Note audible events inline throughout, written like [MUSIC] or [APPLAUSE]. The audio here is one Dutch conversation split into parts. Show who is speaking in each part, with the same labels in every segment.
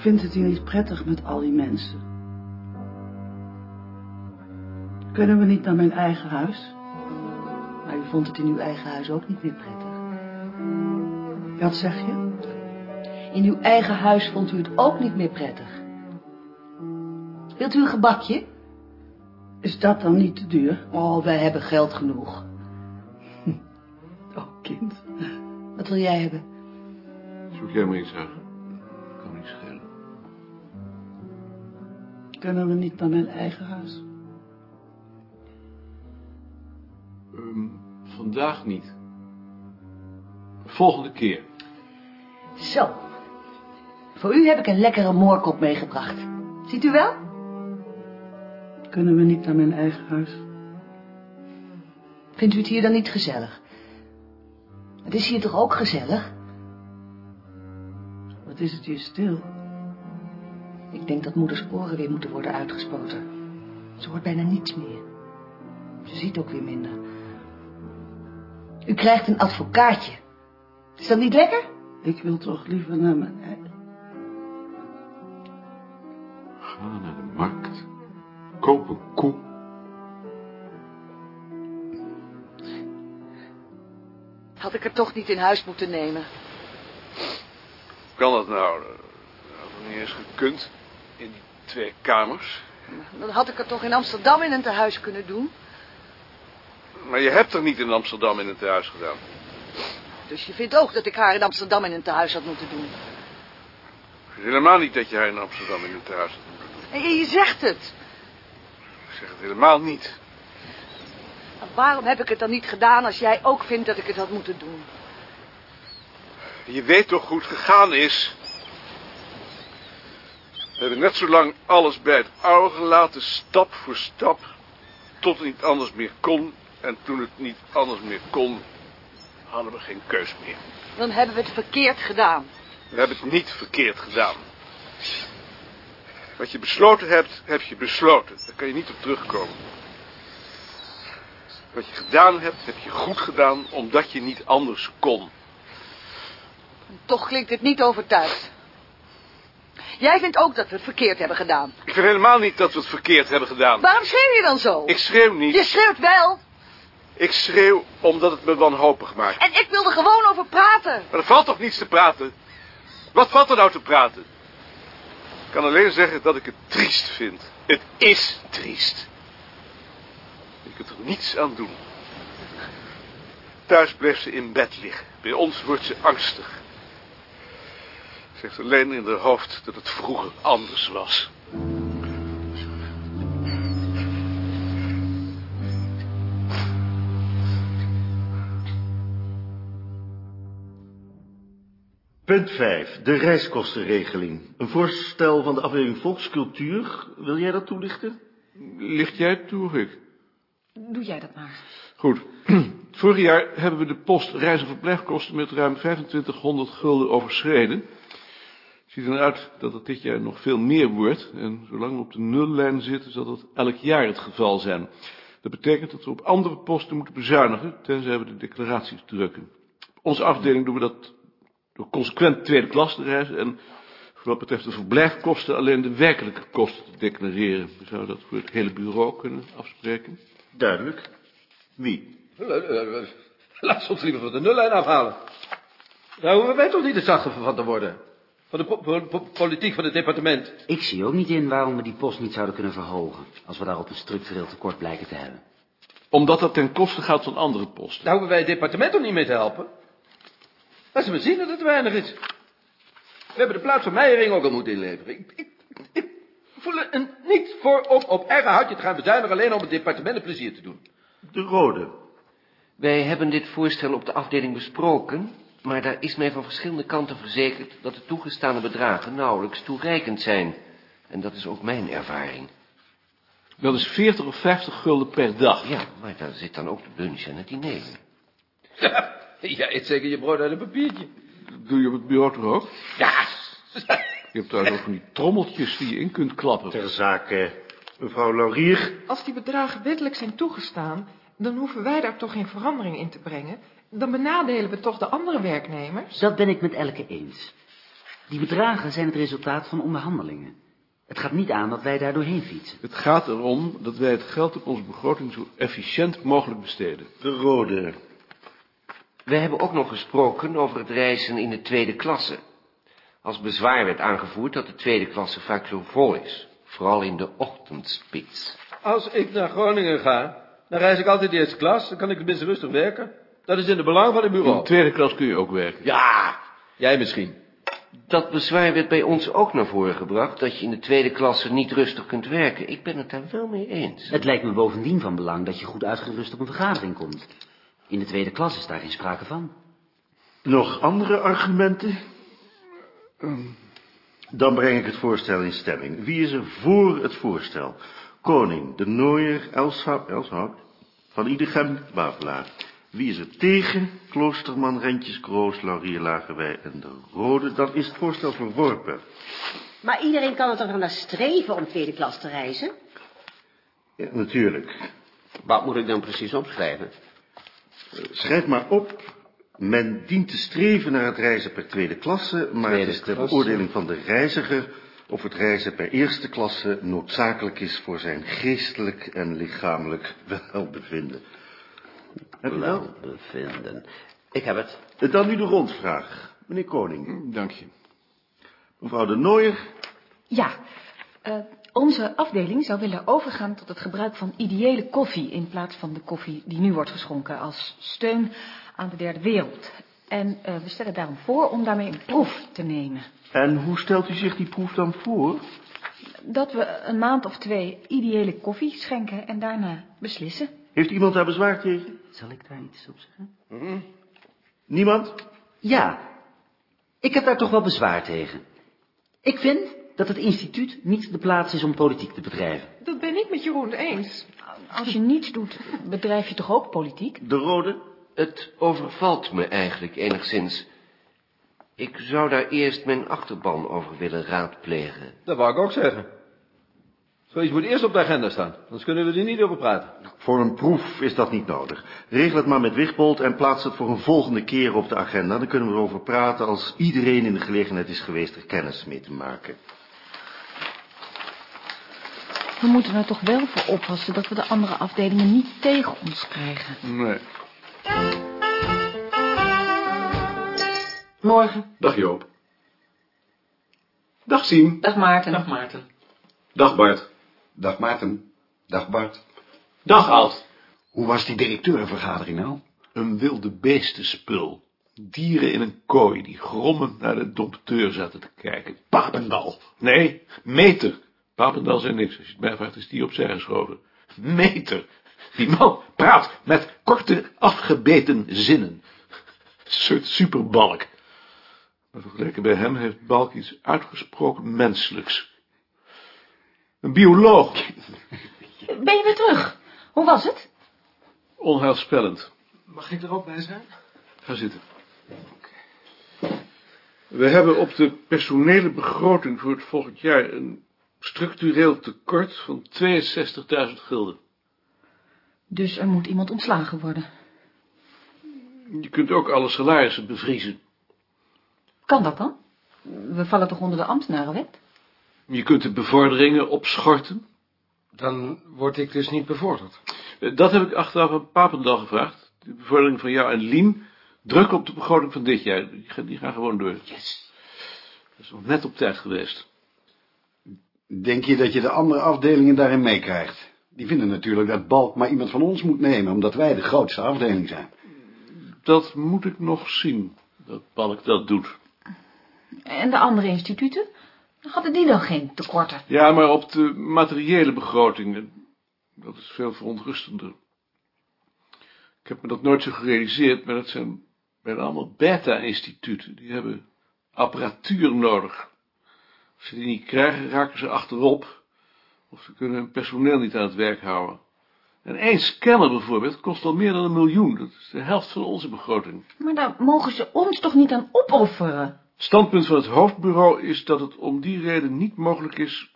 Speaker 1: vind het hier niet prettig met al die mensen. Kunnen we niet naar mijn eigen huis?
Speaker 2: Maar u vond het in uw eigen huis ook niet meer prettig.
Speaker 1: Wat zeg je?
Speaker 2: In uw eigen huis vond u het ook niet meer prettig. Wilt u een gebakje?
Speaker 1: Is dat dan niet te duur?
Speaker 2: Oh, wij hebben geld genoeg. [LAUGHS]
Speaker 1: Oh, kind.
Speaker 2: Wat wil jij hebben?
Speaker 3: Zoek jij maar iets uit.
Speaker 1: Kunnen we niet naar mijn eigen huis?
Speaker 3: Ehm, vandaag niet. Volgende keer.
Speaker 2: Zo. Voor u heb ik een lekkere moorkop meegebracht. Ziet u wel?
Speaker 1: Kunnen we niet naar mijn eigen huis?
Speaker 2: Vindt u het hier dan niet gezellig? Het is hier toch ook gezellig?
Speaker 1: Wat is het hier stil?
Speaker 2: Ik denk dat moeders oren weer moeten worden uitgespoten. Ze hoort bijna niets meer. Ze ziet ook weer minder. U krijgt een advocaatje. Is dat niet lekker?
Speaker 1: Ik wil toch liever naar mijn eigen...
Speaker 3: Ga naar de markt. Koop een koe.
Speaker 2: Had ik er toch niet in huis moeten nemen.
Speaker 3: Kan dat nou? Dat had niet eens gekund. In die twee kamers.
Speaker 2: Dan had ik er toch in Amsterdam in een tehuis kunnen doen.
Speaker 3: Maar je hebt er niet in Amsterdam in het thuis gedaan.
Speaker 2: Dus je vindt ook dat ik haar in Amsterdam in een tehuis had moeten doen.
Speaker 3: Het helemaal niet dat je haar in Amsterdam in het thuis had moeten doen.
Speaker 2: En je zegt het.
Speaker 3: Ik zeg het helemaal niet.
Speaker 2: Maar waarom heb ik het dan niet gedaan als jij ook vindt dat ik het had moeten doen?
Speaker 3: Je weet toch hoe het gegaan is? We hebben net zo lang alles bij het oude gelaten, stap voor stap, tot het niet anders meer kon. En toen het niet anders meer kon, hadden we geen keus meer.
Speaker 2: Dan hebben we het verkeerd gedaan.
Speaker 3: We hebben het niet verkeerd gedaan. Wat je besloten hebt, heb je besloten. Daar kan je niet op terugkomen. Wat je gedaan hebt, heb je goed gedaan, omdat je niet anders kon.
Speaker 2: En toch klinkt het niet overtuigd. Jij vindt ook dat we het verkeerd hebben gedaan.
Speaker 3: Ik vind helemaal niet dat we het verkeerd hebben gedaan.
Speaker 2: Waarom schreeuw je dan zo?
Speaker 3: Ik schreeuw niet.
Speaker 2: Je schreeuwt wel.
Speaker 3: Ik schreeuw omdat het me wanhopig maakt.
Speaker 2: En ik wil er gewoon over praten.
Speaker 3: Maar er valt toch niets te praten? Wat valt er nou te praten? Ik kan alleen zeggen dat ik het triest vind. Het is triest. Je kunt er niets aan doen. Thuis blijft ze in bed liggen. Bij ons wordt ze angstig. Ze heeft alleen in haar hoofd dat het vroeger anders was.
Speaker 4: Punt 5. De reiskostenregeling. Een voorstel van de afdeling Volkscultuur. Wil jij dat toelichten?
Speaker 3: Licht jij het toe, Rick?
Speaker 5: Doe jij dat maar.
Speaker 3: Goed. [CLEARS THROAT] Vorig jaar hebben we de post reis- en verblijfkosten met ruim 2500 gulden overschreden. Het ziet eruit dat het dit jaar nog veel meer wordt. En zolang we op de nullijn zitten, zal dat elk jaar het geval zijn. Dat betekent dat we op andere posten moeten bezuinigen, tenzij we de declaraties drukken. Op onze afdeling doen we dat door consequent tweede klas te reizen en voor wat betreft de verblijfkosten alleen de werkelijke kosten te declareren. We zouden dat voor het hele bureau kunnen afspreken.
Speaker 4: Duidelijk. Wie?
Speaker 6: Laat ons liever van de nullijn afhalen. Daar hoeven wij toch niet de slachtoffer van te worden. Van de po- po- po- politiek van het departement.
Speaker 7: Ik zie ook niet in waarom we die post niet zouden kunnen verhogen, als we daarop een structureel tekort blijken te hebben.
Speaker 3: Omdat dat ten koste gaat van andere posten.
Speaker 6: Daar hoeven wij het departement toch niet mee te helpen. Laat ze maar zien dat het te weinig is. We hebben de plaats van Meijering ook al moeten inleveren. Ik, ik, ik voel er een niet voor om op eigen houtje te gaan bezuinigen... alleen om het departement een plezier te doen.
Speaker 4: De rode.
Speaker 8: Wij hebben dit voorstel op de afdeling besproken, maar daar is mij van verschillende kanten verzekerd dat de toegestane bedragen nauwelijks toereikend zijn. En dat is ook mijn ervaring.
Speaker 3: Dat is 40 of 50 gulden per dag.
Speaker 8: Ja, maar daar zit dan ook de lunch en het diner. [LAUGHS]
Speaker 6: Ja, eet zeker je brood uit een papiertje.
Speaker 3: Dat doe je op het bureau toch ook?
Speaker 6: Ja, [LAUGHS]
Speaker 3: Je hebt trouwens ook van die trommeltjes die je in kunt klappen.
Speaker 4: Ter zake. Mevrouw Laurier.
Speaker 5: Als die bedragen wettelijk zijn toegestaan, dan hoeven wij daar toch geen verandering in te brengen. Dan benadelen we toch de andere werknemers.
Speaker 7: Dat ben ik met Elke eens. Die bedragen zijn het resultaat van onderhandelingen. Het gaat niet aan dat wij daar doorheen fietsen.
Speaker 3: Het gaat erom dat wij het geld op onze begroting zo efficiënt mogelijk besteden.
Speaker 4: De rode.
Speaker 8: We hebben ook nog gesproken over het reizen in de tweede klasse. Als bezwaar werd aangevoerd dat de tweede klasse vaak zo vol is. Vooral in de ochtendspits.
Speaker 6: Als ik naar Groningen ga, dan reis ik altijd eerste klas. Dan kan ik tenminste rustig werken. Dat is in de belang van het
Speaker 3: In de
Speaker 6: bureau.
Speaker 3: tweede klas kun je ook werken.
Speaker 6: Ja, jij misschien.
Speaker 8: Dat bezwaar werd bij ons ook naar voren gebracht, dat je in de tweede klasse niet rustig kunt werken. Ik ben het daar wel mee eens.
Speaker 7: Het lijkt me bovendien van belang dat je goed uitgerust op een vergadering komt. In de tweede klas is daar geen sprake van.
Speaker 4: Nog andere argumenten? Dan breng ik het voorstel in stemming. Wie is er voor het voorstel? Koning, de Nooier, Elshout, Elshout Van Idegem, Wavelaar. Wie is er tegen? Kloosterman, Rentjes, Kroos, Laurier, Lagerwij en de Rode. Dan is het voorstel verworpen.
Speaker 9: Maar iedereen kan er toch naar streven om tweede klas te reizen?
Speaker 4: Ja, natuurlijk.
Speaker 10: Wat moet ik dan precies opschrijven?
Speaker 4: Schrijf maar op. Men dient te streven naar het reizen per tweede klasse, maar
Speaker 10: Tweede
Speaker 4: het is
Speaker 10: klasse.
Speaker 4: beoordeling van de reiziger of het reizen per eerste klasse noodzakelijk is voor zijn geestelijk en lichamelijk [LAUGHS] welbevinden. Heb?
Speaker 10: Welbevinden. Ik heb het.
Speaker 4: Dan nu de rondvraag. Meneer Koning.
Speaker 3: Dank je.
Speaker 4: Mevrouw de Nooier.
Speaker 11: Ja, eh, onze afdeling zou willen overgaan tot het gebruik van ideële koffie... in plaats van de koffie die nu wordt geschonken als steun aan de derde wereld. En eh, we stellen daarom voor om daarmee een proef te nemen.
Speaker 4: En hoe stelt u zich die proef dan voor?
Speaker 11: Dat we een maand of twee ideële koffie schenken en daarna beslissen.
Speaker 4: Heeft iemand daar bezwaar tegen?
Speaker 7: Zal ik daar iets op zeggen?
Speaker 4: Niemand?
Speaker 7: Ja, ik heb daar toch wel bezwaar tegen. Ik vind dat het instituut niet de plaats is om politiek te bedrijven.
Speaker 5: Dat ben ik met Jeroen eens.
Speaker 11: Als je niets doet, bedrijf je toch ook politiek?
Speaker 4: De Rode?
Speaker 8: Het overvalt me eigenlijk enigszins. Ik zou daar eerst mijn achterban over willen raadplegen.
Speaker 6: Dat wou ik ook zeggen. Zoiets moet eerst op de agenda staan. Anders kunnen we er niet over praten.
Speaker 4: Voor een proef is dat niet nodig. Regel het maar met Wigbold en plaats het voor een volgende keer op de agenda. Dan kunnen we erover praten als iedereen in de gelegenheid is geweest er kennis mee te maken.
Speaker 11: We moeten er toch wel voor oppassen dat we de andere afdelingen niet tegen ons krijgen.
Speaker 3: Nee.
Speaker 1: Morgen.
Speaker 12: Dag Joop. Dag Sien.
Speaker 11: Dag Maarten.
Speaker 1: Dag Maarten.
Speaker 12: Dag Bart.
Speaker 13: Dag Maarten. Dag Bart.
Speaker 12: Dag Alt.
Speaker 13: Hoe was die directeurenvergadering nou?
Speaker 3: Een wilde beestenspul. Dieren in een kooi die grommend naar de dompteur zaten te kijken.
Speaker 13: Papendal.
Speaker 3: Nee, meter. Papendal zei niks. Als je het mij vraagt, is die opzij geschoven. Meter. Die man praat met korte, afgebeten zinnen. Een soort superbalk. Maar vergeleken bij hem heeft Balk iets uitgesproken menselijks. Een bioloog.
Speaker 11: Ben je weer terug? Hoe was het?
Speaker 3: Onheilspellend.
Speaker 1: Mag ik er ook bij zijn?
Speaker 3: Ga zitten. We hebben op de personele begroting voor het volgend jaar een structureel tekort van 62.000 gulden.
Speaker 11: Dus er moet iemand ontslagen worden.
Speaker 3: Je kunt ook alle salarissen bevriezen.
Speaker 11: Kan dat dan? We vallen toch onder de ambtenarenwet?
Speaker 3: Je kunt de bevorderingen opschorten.
Speaker 12: Dan word ik dus niet bevorderd.
Speaker 3: Eh, Dat heb ik achteraf aan Papendal gevraagd. De bevordering van jou en Lien. Druk op de begroting van dit jaar. Die gaan, die gaan gewoon door. Yes. Dat is nog net op tijd geweest.
Speaker 13: Denk je dat je de andere afdelingen daarin meekrijgt? Die vinden natuurlijk dat Balk maar iemand van ons moet nemen, omdat wij de grootste afdeling zijn.
Speaker 3: Dat moet ik nog zien, dat Balk dat doet.
Speaker 11: En de andere instituten? Hadden die dan geen tekorten?
Speaker 3: Ja, maar op de materiële begrotingen, dat is veel verontrustender. Ik heb me dat nooit zo gerealiseerd, maar dat zijn bijna allemaal beta-instituten. Die hebben apparatuur nodig. Als ze die niet krijgen, raken ze achterop. Of ze kunnen hun personeel niet aan het werk houden. En één scanner bijvoorbeeld kost al meer dan een miljoen. Dat is de helft van onze begroting.
Speaker 11: Maar daar mogen ze ons toch niet aan opofferen?
Speaker 3: Het standpunt van het hoofdbureau is dat het om die reden niet mogelijk is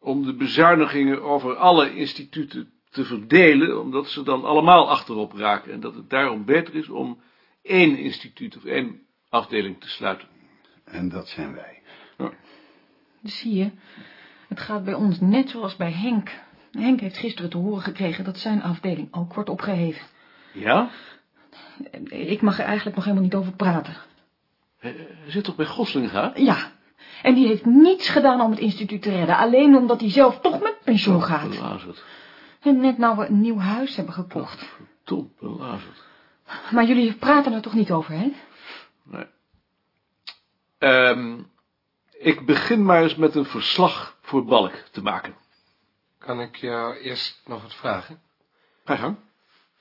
Speaker 3: om de bezuinigingen over alle instituten te verdelen, omdat ze dan allemaal achterop raken en dat het daarom beter is om één instituut of één afdeling te sluiten.
Speaker 13: En dat zijn wij.
Speaker 11: Dus zie je, het gaat bij ons net zoals bij Henk. Henk heeft gisteren te horen gekregen dat zijn afdeling ook wordt opgeheven.
Speaker 3: Ja?
Speaker 11: Ik mag er eigenlijk nog helemaal niet over praten.
Speaker 3: Hij zit toch bij Goslinga?
Speaker 11: Ja, en die heeft niets gedaan om het instituut te redden. Alleen omdat hij zelf toch met pensioen gaat.
Speaker 3: Belazerd.
Speaker 11: En net nou we een nieuw huis hebben gekocht.
Speaker 3: Tom, belazerd.
Speaker 11: Maar jullie praten er toch niet over, hè?
Speaker 3: Nee. Ehm, ik begin maar eens met een verslag voor Balk te maken.
Speaker 12: Kan ik jou eerst nog wat vragen?
Speaker 3: Ga gang.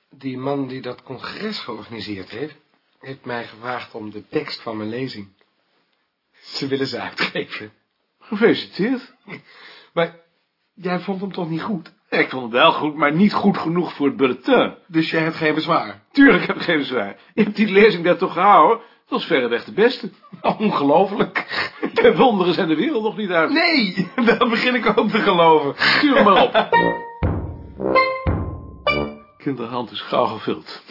Speaker 12: Die man die dat congres georganiseerd heeft, heeft mij gevraagd om de tekst van mijn lezing. Ze willen ze uitgeven.
Speaker 3: Gefeliciteerd. [LAUGHS]
Speaker 12: Maar jij vond hem toch niet goed?
Speaker 3: Ik vond het wel goed, maar niet goed genoeg voor het bulletin.
Speaker 12: Dus jij hebt geen bezwaar?
Speaker 3: Tuurlijk heb ik geen bezwaar. Je hebt die lezing daar toch gehouden? Dat was verreweg de beste. [LAUGHS]
Speaker 12: Ongelooflijk.
Speaker 3: De wonderen zijn de wereld nog niet uit.
Speaker 12: Nee, [LAUGHS] dat begin ik ook te geloven.
Speaker 3: Stuur hem maar op. [LAUGHS] Kinderhand is gauw gevuld.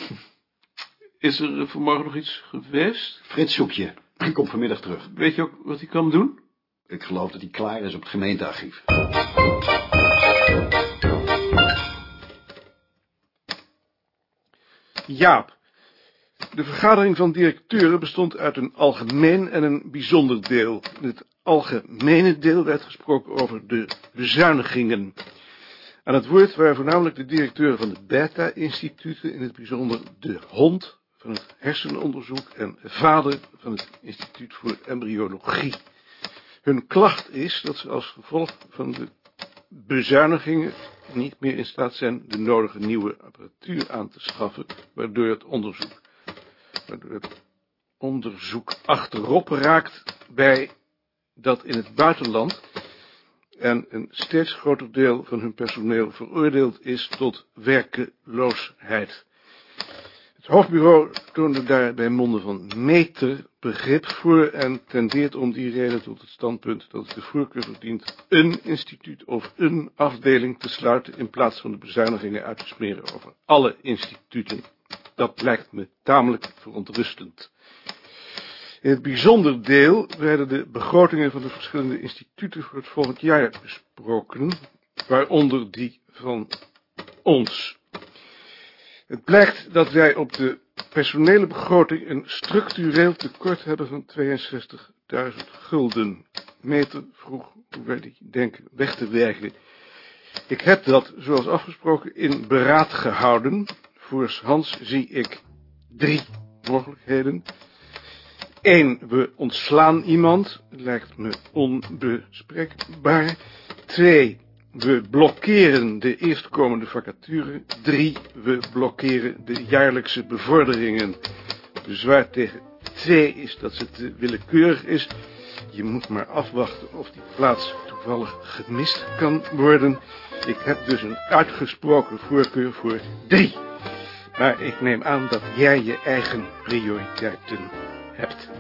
Speaker 3: Is er vanmorgen nog iets geweest?
Speaker 13: Frits zoek je. Hij komt vanmiddag terug.
Speaker 3: Weet je ook wat hij kan doen?
Speaker 13: Ik geloof dat hij klaar is op het gemeentearchief.
Speaker 3: Jaap. De vergadering van directeuren bestond uit een algemeen en een bijzonder deel. In het algemene deel werd gesproken over de bezuinigingen. Aan het woord waren voornamelijk de directeuren van de Beta-instituten, in het bijzonder de hond van het hersenonderzoek en vader van het instituut voor embryologie. Hun klacht is dat ze als gevolg van de bezuinigingen niet meer in staat zijn de nodige nieuwe apparatuur aan te schaffen, waardoor het onderzoek, waardoor het onderzoek achterop raakt bij dat in het buitenland en een steeds groter deel van hun personeel veroordeeld is tot werkeloosheid. Het hoofdbureau toonde daar bij monden van meter begrip voor en tendeert om die reden tot het standpunt dat het de voorkeur verdient een instituut of een afdeling te sluiten in plaats van de bezuinigingen uit te smeren over alle instituten. Dat lijkt me tamelijk verontrustend. In het bijzonder deel werden de begrotingen van de verschillende instituten voor het volgend jaar besproken, waaronder die van ons. Het blijkt dat wij op de personele begroting een structureel tekort hebben van 62.000 gulden. Meter vroeg hoe wij die denken weg te werken. Ik heb dat, zoals afgesproken, in beraad gehouden. Voor Hans zie ik drie mogelijkheden. Eén, we ontslaan iemand, lijkt me onbespreekbaar. Twee, we blokkeren de eerstkomende vacature. Drie, we blokkeren de jaarlijkse bevorderingen. Bezwaar tegen twee is dat ze te willekeurig is. Je moet maar afwachten of die plaats toevallig gemist kan worden. Ik heb dus een uitgesproken voorkeur voor drie. Maar ik neem aan dat jij je eigen prioriteiten hebt.